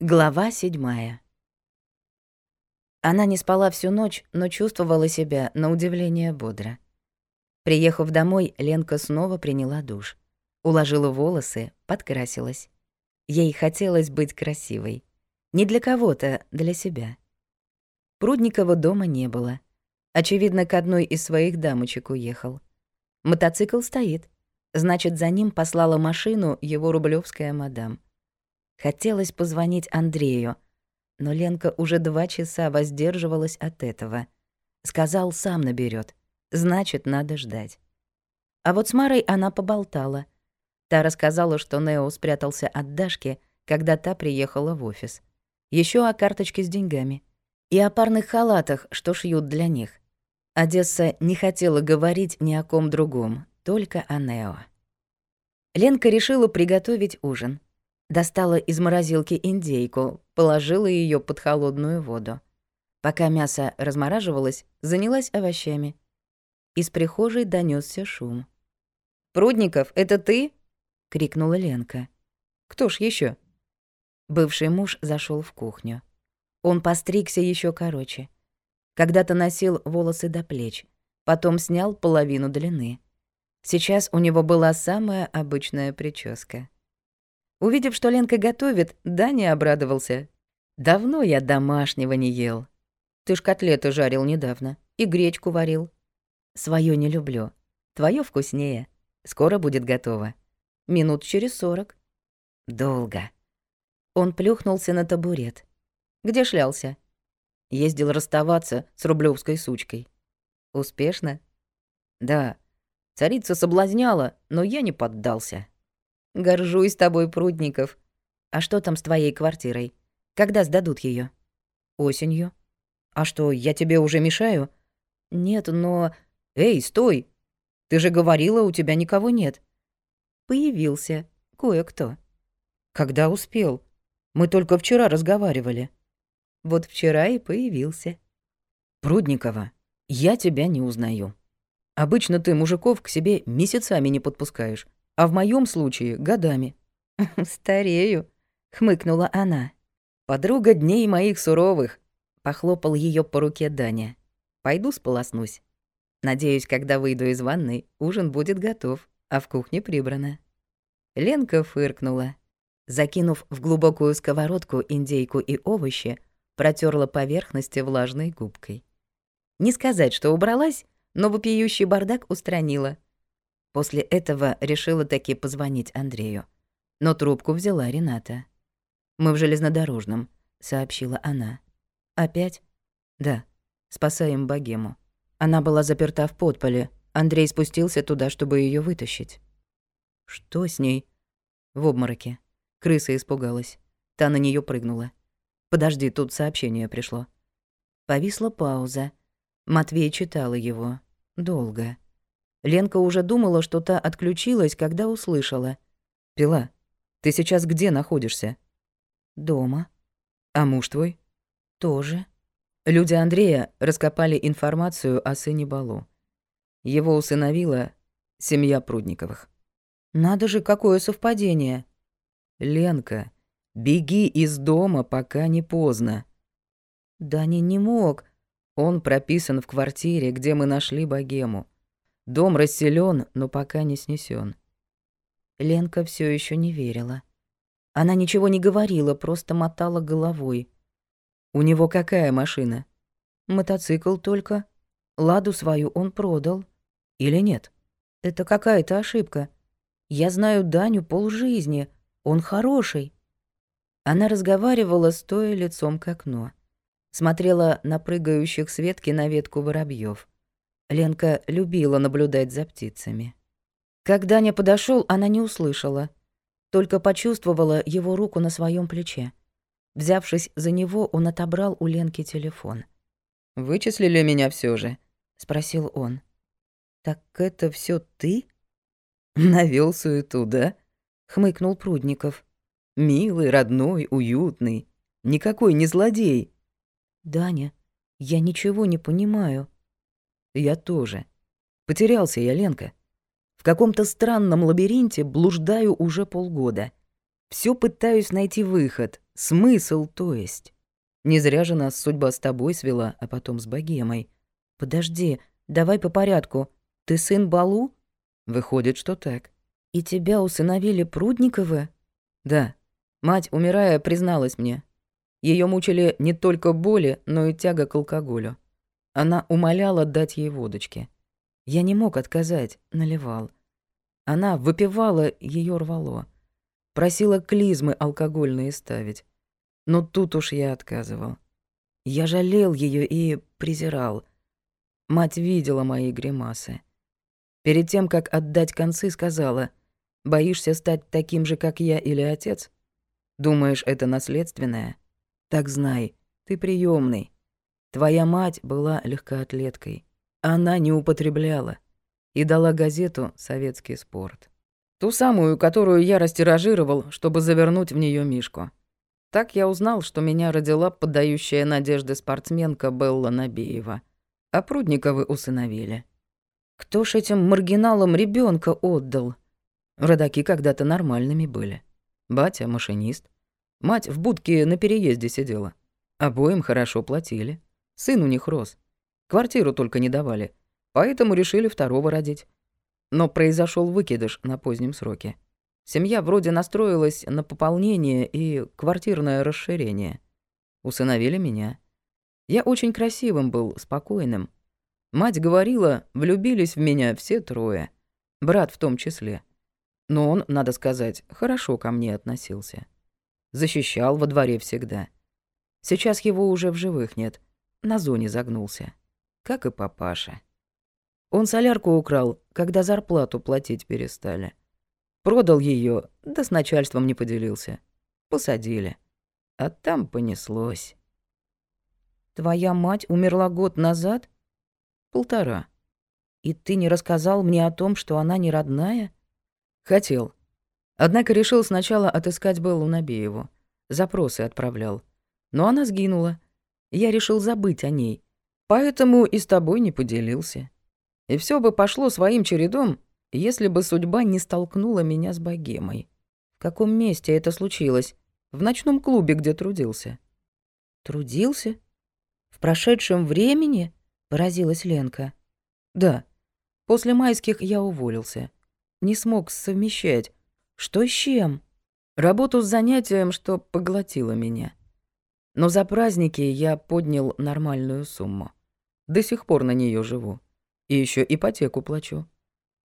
Глава седьмая. Она не спала всю ночь, но чувствовала себя, на удивление, бодро. Приехав домой, Ленка снова приняла душ. Уложила волосы, подкрасилась. Ей хотелось быть красивой. Не для кого-то, для себя. Прудникова дома не было. Очевидно, к одной из своих дамочек уехал. Мотоцикл стоит. Значит, за ним послала машину его рублевская мадам. Хотелось позвонить Андрею, но Ленка уже два часа воздерживалась от этого. Сказал, сам наберет. Значит, надо ждать. А вот с Марой она поболтала. Та рассказала, что Нео спрятался от Дашки, когда та приехала в офис. Еще о карточке с деньгами. И о парных халатах, что шьют для них. Одесса не хотела говорить ни о ком другом, только о Нео. Ленка решила приготовить ужин. Достала из морозилки индейку, положила ее под холодную воду. Пока мясо размораживалось, занялась овощами. Из прихожей донесся шум. «Прудников, это ты?» — крикнула Ленка. «Кто ж еще? Бывший муж зашел в кухню. Он постригся еще короче. Когда-то носил волосы до плеч, потом снял половину длины. Сейчас у него была самая обычная прическа. Увидев, что Ленка готовит, Даня обрадовался. «Давно я домашнего не ел. Ты ж котлеты жарил недавно и гречку варил. Своё не люблю. Твоё вкуснее. Скоро будет готово. Минут через сорок. Долго». Он плюхнулся на табурет. «Где шлялся?» Ездил расставаться с рублевской сучкой. «Успешно?» «Да. Царица соблазняла, но я не поддался». Горжусь тобой, Прудников. А что там с твоей квартирой? Когда сдадут ее? Осенью. А что, я тебе уже мешаю? Нет, но... Эй, стой! Ты же говорила, у тебя никого нет. Появился кое-кто. Когда успел? Мы только вчера разговаривали. Вот вчера и появился. Прудникова, я тебя не узнаю. Обычно ты мужиков к себе месяцами не подпускаешь а в моем случае — годами. «Старею», — хмыкнула она. «Подруга дней моих суровых», — похлопал ее по руке Даня. «Пойду сполоснусь. Надеюсь, когда выйду из ванной, ужин будет готов, а в кухне прибрано». Ленка фыркнула. Закинув в глубокую сковородку индейку и овощи, протерла поверхности влажной губкой. Не сказать, что убралась, но вопиющий бардак устранила — После этого решила таки позвонить Андрею. Но трубку взяла Рената. «Мы в железнодорожном», — сообщила она. «Опять?» «Да. Спасаем богему». Она была заперта в подполе. Андрей спустился туда, чтобы ее вытащить. «Что с ней?» В обмороке. Крыса испугалась. Та на нее прыгнула. «Подожди, тут сообщение пришло». Повисла пауза. Матвей читала его. Долго. Ленка уже думала, что та отключилась, когда услышала. «Пила, ты сейчас где находишься?» «Дома». «А муж твой?» «Тоже». Люди Андрея раскопали информацию о сыне Балу. Его усыновила семья Прудниковых. «Надо же, какое совпадение!» «Ленка, беги из дома, пока не поздно». «Даня не мог. Он прописан в квартире, где мы нашли богему. Дом расселен, но пока не снесен. Ленка все еще не верила. Она ничего не говорила, просто мотала головой. У него какая машина? Мотоцикл только. Ладу свою он продал. Или нет? Это какая-то ошибка. Я знаю Даню полжизни. Он хороший. Она разговаривала, стоя лицом к окну. Смотрела на прыгающих с ветки на ветку воробьев. Ленка любила наблюдать за птицами. Когда Даня подошел, она не услышала, только почувствовала его руку на своем плече. Взявшись за него, он отобрал у Ленки телефон. «Вычислили меня все же?» — спросил он. «Так это все ты?» «Навёл суету, да?» — хмыкнул Прудников. «Милый, родной, уютный. Никакой не злодей». «Даня, я ничего не понимаю», я тоже. Потерялся я, Ленка. В каком-то странном лабиринте блуждаю уже полгода. Все пытаюсь найти выход, Смысл, то есть? Не зря же нас судьба с тобой свела, а потом с богемой. Подожди, давай по порядку. Ты сын Балу? Выходит, что так. И тебя усыновили Прудниковы? Да. Мать, умирая, призналась мне. Ее мучили не только боли, но и тяга к алкоголю. Она умоляла дать ей водочки. Я не мог отказать, наливал. Она выпивала, ее рвало. Просила клизмы алкогольные ставить. Но тут уж я отказывал. Я жалел ее и презирал. Мать видела мои гримасы. Перед тем, как отдать концы, сказала, «Боишься стать таким же, как я или отец? Думаешь, это наследственное? Так знай, ты приемный. Твоя мать была легкоатлеткой. Она не употребляла и дала газету «Советский спорт». Ту самую, которую я растиражировал, чтобы завернуть в нее Мишку. Так я узнал, что меня родила поддающая надежды спортсменка Белла Набиева, а Прудниковы усыновили. Кто ж этим маргиналам ребенка отдал? Родаки когда-то нормальными были. Батя — машинист, Мать в будке на переезде сидела. Обоим хорошо платили. Сын у них рос. Квартиру только не давали. Поэтому решили второго родить. Но произошел выкидыш на позднем сроке. Семья вроде настроилась на пополнение и квартирное расширение. Усыновили меня. Я очень красивым был, спокойным. Мать говорила, влюбились в меня все трое. Брат в том числе. Но он, надо сказать, хорошо ко мне относился защищал во дворе всегда. Сейчас его уже в живых нет, на зоне загнулся. Как и папаша. Он солярку украл, когда зарплату платить перестали. Продал ее, да с начальством не поделился. Посадили. А там понеслось. Твоя мать умерла год назад? Полтора. И ты не рассказал мне о том, что она не родная? Хотел. Однако решил сначала отыскать Беллу Набееву. Запросы отправлял. Но она сгинула. Я решил забыть о ней. Поэтому и с тобой не поделился. И все бы пошло своим чередом, если бы судьба не столкнула меня с богемой. В каком месте это случилось? В ночном клубе, где трудился. Трудился? В прошедшем времени? Поразилась Ленка. Да. После майских я уволился. Не смог совмещать. Что с чем? Работу с занятием, что поглотило меня. Но за праздники я поднял нормальную сумму. До сих пор на нее живу. И еще ипотеку плачу.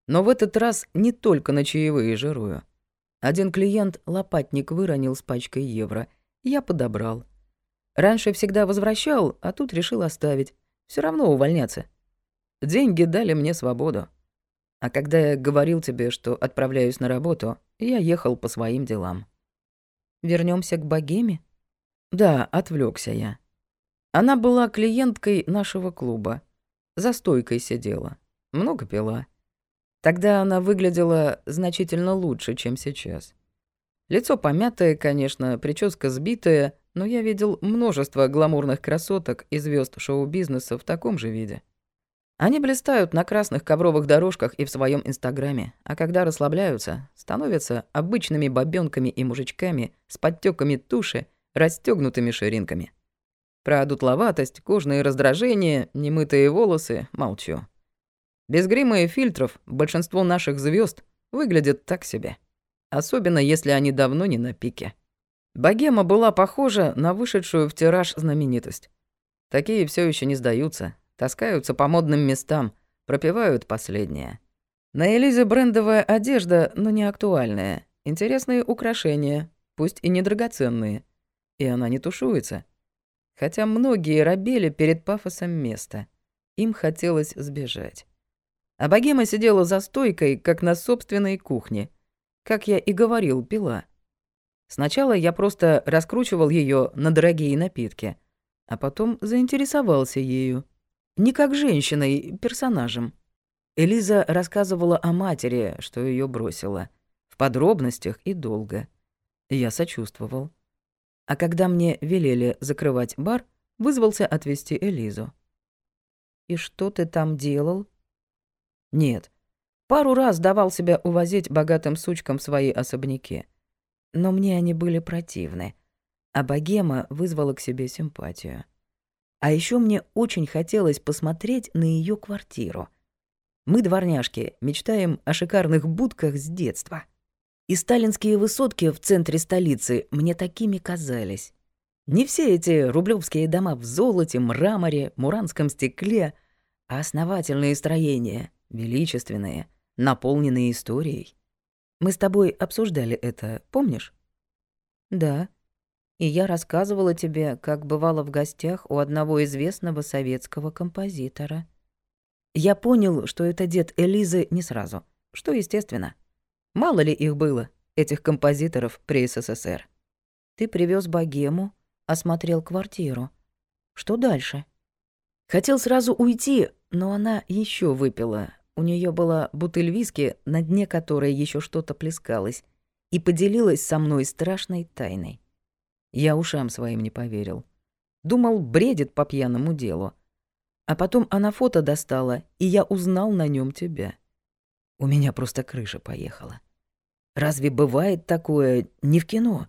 Но в этот раз не только на чаевые жирую. Один клиент лопатник выронил с пачкой евро. Я подобрал. Раньше всегда возвращал, а тут решил оставить. Все равно увольняться. Деньги дали мне свободу. А когда я говорил тебе, что отправляюсь на работу, я ехал по своим делам. Вернемся к богеме? Да, отвлекся я. Она была клиенткой нашего клуба. За стойкой сидела. Много пила. Тогда она выглядела значительно лучше, чем сейчас. Лицо помятое, конечно, прическа сбитая, но я видел множество гламурных красоток и звезд шоу-бизнеса в таком же виде. Они блистают на красных ковровых дорожках и в своем инстаграме, а когда расслабляются, становятся обычными бабёнками и мужичками с подтеками туши, расстегнутыми ширинками. Про дутловатость, кожные раздражения, немытые волосы молчу. Без грима и фильтров большинство наших звезд выглядят так себе. Особенно, если они давно не на пике. Богема была похожа на вышедшую в тираж знаменитость. Такие все еще не сдаются, Таскаются по модным местам, пропивают последнее. На Элизе брендовая одежда, но не актуальная. Интересные украшения, пусть и недрагоценные. И она не тушуется. Хотя многие робели перед пафосом места. Им хотелось сбежать. А богема сидела за стойкой, как на собственной кухне. Как я и говорил, пила. Сначала я просто раскручивал ее на дорогие напитки, а потом заинтересовался ею. Не как женщиной, персонажем. Элиза рассказывала о матери, что ее бросила. В подробностях и долго. Я сочувствовал. А когда мне велели закрывать бар, вызвался отвезти Элизу. «И что ты там делал?» «Нет. Пару раз давал себя увозить богатым сучкам в свои особняки. Но мне они были противны. а богема вызвала к себе симпатию. А еще мне очень хотелось посмотреть на ее квартиру. Мы, дворняжки, мечтаем о шикарных будках с детства. И сталинские высотки в центре столицы мне такими казались. Не все эти рублевские дома в золоте, мраморе, муранском стекле, а основательные строения, величественные, наполненные историей. Мы с тобой обсуждали это, помнишь? Да. И я рассказывала тебе, как бывала в гостях у одного известного советского композитора. Я понял, что это дед Элизы не сразу, что естественно. Мало ли их было, этих композиторов при СССР. Ты привез богему, осмотрел квартиру. Что дальше? Хотел сразу уйти, но она еще выпила. У нее была бутыль виски, на дне которой еще что-то плескалось, и поделилась со мной страшной тайной. Я ушам своим не поверил. Думал, бредит по пьяному делу. А потом она фото достала, и я узнал на нем тебя. У меня просто крыша поехала. Разве бывает такое не в кино?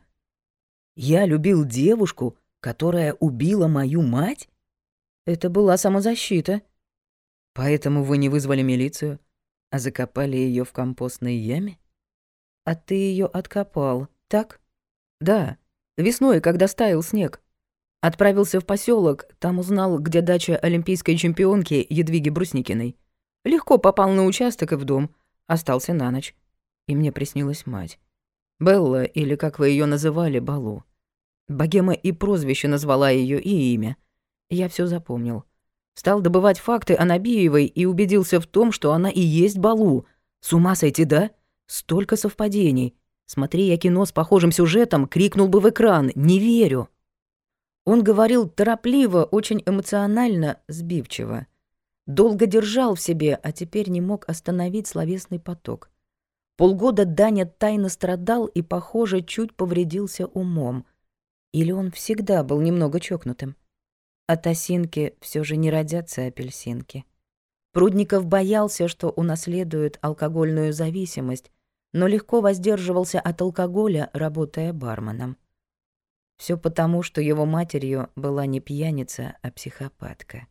Я любил девушку, которая убила мою мать? Это была самозащита. Поэтому вы не вызвали милицию, а закопали ее в компостной яме? А ты ее откопал, так? Да, весной, когда стаял снег. Отправился в поселок, там узнал, где дача олимпийской чемпионки Едвиги Брусникиной. Легко попал на участок и в дом, остался на ночь. И мне приснилась мать. Белла, или как вы ее называли, Балу. Богема и прозвище назвала ее, и имя. Я все запомнил. Стал добывать факты о Набиевой и убедился в том, что она и есть Балу. С ума сойти, да? Столько совпадений. Смотри я кино с похожим сюжетом, крикнул бы в экран «Не верю!». Он говорил торопливо, очень эмоционально, сбивчиво. Долго держал в себе, а теперь не мог остановить словесный поток. Полгода Даня тайно страдал и, похоже, чуть повредился умом. Или он всегда был немного чокнутым? От осинки все же не родятся апельсинки. Прудников боялся, что унаследует алкогольную зависимость, но легко воздерживался от алкоголя, работая барменом. Все потому, что его матерью была не пьяница, а психопатка.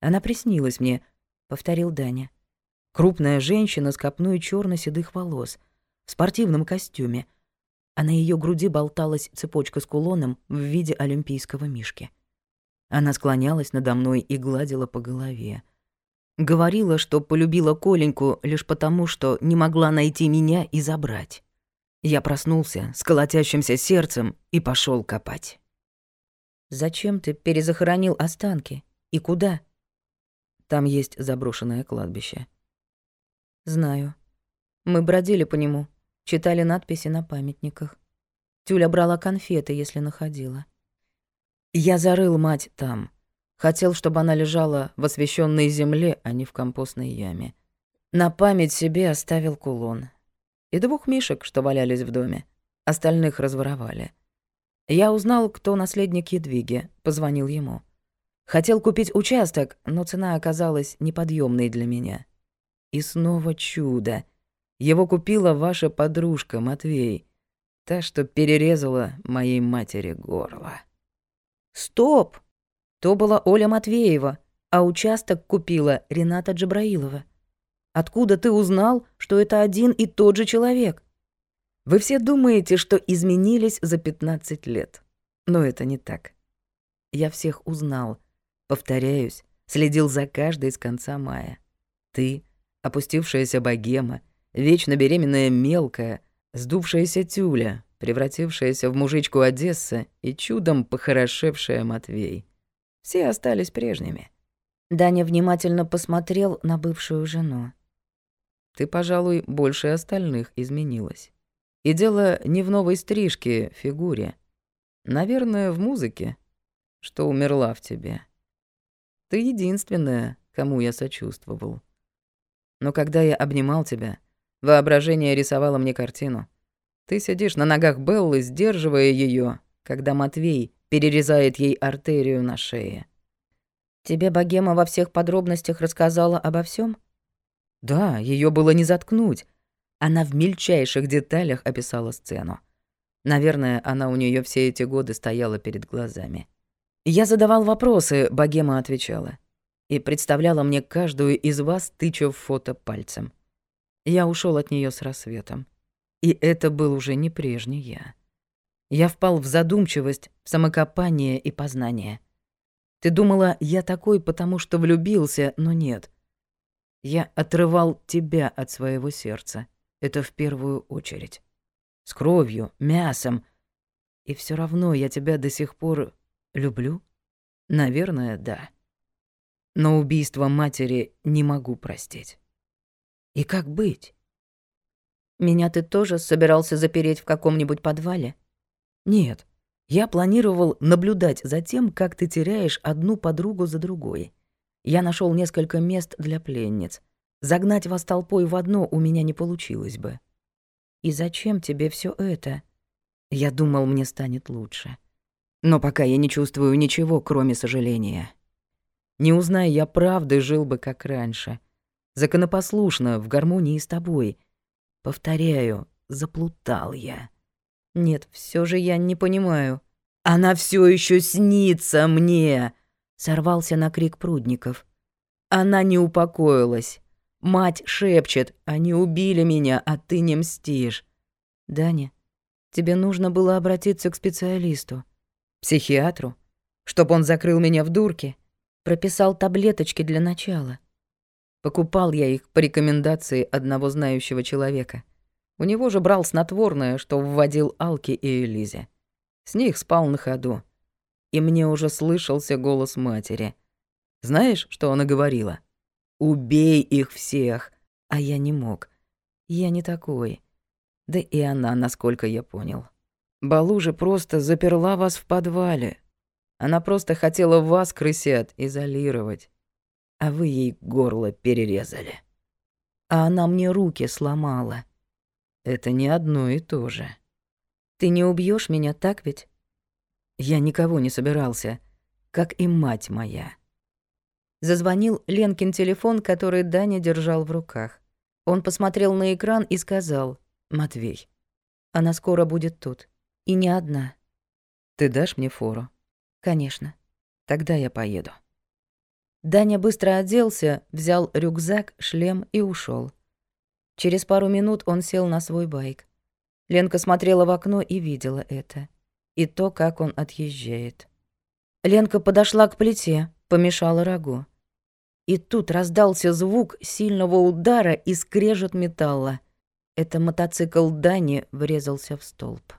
«Она приснилась мне», — повторил Даня. Крупная женщина с копной черно седых волос, в спортивном костюме — а на ее груди болталась цепочка с кулоном в виде олимпийского мишки. Она склонялась надо мной и гладила по голове. Говорила, что полюбила Коленьку лишь потому, что не могла найти меня и забрать. Я проснулся с колотящимся сердцем и пошел копать. «Зачем ты перезахоронил останки? И куда?» «Там есть заброшенное кладбище». «Знаю. Мы бродили по нему, Читали надписи на памятниках. Тюля брала конфеты, если находила. Я зарыл мать там. Хотел, чтобы она лежала в освященной земле, а не в компостной яме. На память себе оставил кулон. И двух мишек, что валялись в доме. Остальных разворовали. Я узнал, кто наследник Едвиги, позвонил ему. Хотел купить участок, но цена оказалась неподъемной для меня. И снова чудо. Его купила ваша подружка, Матвей. Та, что перерезала моей матери горло. Стоп! То была Оля Матвеева, а участок купила Рената Джабраилова. Откуда ты узнал, что это один и тот же человек? Вы все думаете, что изменились за 15 лет. Но это не так. Я всех узнал. Повторяюсь, следил за каждой с конца мая. Ты, опустившаяся богема, Вечно беременная мелкая, сдувшаяся тюля, превратившаяся в мужичку Одесса и чудом похорошевшая Матвей. Все остались прежними. Даня внимательно посмотрел на бывшую жену. Ты, пожалуй, больше остальных изменилась. И дело не в новой стрижке, фигуре. Наверное, в музыке, что умерла в тебе. Ты единственная, кому я сочувствовал. Но когда я обнимал тебя, Воображение рисовало мне картину. Ты сидишь на ногах Беллы, сдерживая ее, когда Матвей перерезает ей артерию на шее. Тебе богема во всех подробностях рассказала обо всем? Да, ее было не заткнуть. Она в мельчайших деталях описала сцену. Наверное, она у нее все эти годы стояла перед глазами. Я задавал вопросы, богема отвечала. И представляла мне каждую из вас, тыча в фото пальцем. Я ушел от нее с рассветом. И это был уже не прежний я. Я впал в задумчивость, в самокопание и познание. Ты думала, я такой, потому что влюбился, но нет. Я отрывал тебя от своего сердца. Это в первую очередь. С кровью, мясом. И все равно я тебя до сих пор люблю? Наверное, да. Но убийство матери не могу простить. И как быть? Меня ты тоже собирался запереть в каком-нибудь подвале? Нет. Я планировал наблюдать за тем, как ты теряешь одну подругу за другой. Я нашел несколько мест для пленниц. Загнать вас толпой в одно у меня не получилось бы. И зачем тебе все это? Я думал, мне станет лучше. Но пока я не чувствую ничего, кроме сожаления. Не узная я правды, жил бы как раньше. Законопослушно, в гармонии с тобой. Повторяю, заплутал я. Нет, все же я не понимаю. Она все еще снится мне, сорвался на крик прудников. Она не упокоилась. Мать шепчет, они убили меня, а ты не мстишь. Даня, тебе нужно было обратиться к специалисту. Психиатру? Чтоб он закрыл меня в дурке? Прописал таблеточки для начала. Покупал я их по рекомендации одного знающего человека. У него же брал снотворное, что вводил Алке и Элизе. С них спал на ходу. И мне уже слышался голос матери. Знаешь, что она говорила? Убей их всех. А я не мог. Я не такой. Да и она, насколько я понял. Балу же просто заперла вас в подвале. Она просто хотела вас, крысят, изолировать. А вы ей горло перерезали. А она мне руки сломала. Это не одно и то же. Ты не убьешь меня, так ведь? Я никого не собирался, как и мать моя. Зазвонил Ленкин телефон, который Даня держал в руках. Он посмотрел на экран и сказал, «Матвей, она скоро будет тут. И не одна. Ты дашь мне фору?» «Конечно. Тогда я поеду». Даня быстро оделся, взял рюкзак, шлем и ушел. Через пару минут он сел на свой байк. Ленка смотрела в окно и видела это. И то, как он отъезжает. Ленка подошла к плите, помешала рагу. И тут раздался звук сильного удара и скрежет металла. Это мотоцикл Дани врезался в столб.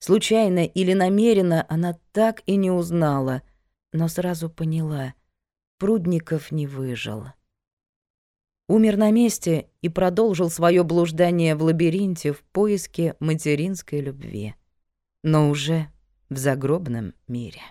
Случайно или намеренно она так и не узнала, но сразу поняла — Прудников не выжил. Умер на месте и продолжил свое блуждание в лабиринте в поиске материнской любви. Но уже в загробном мире.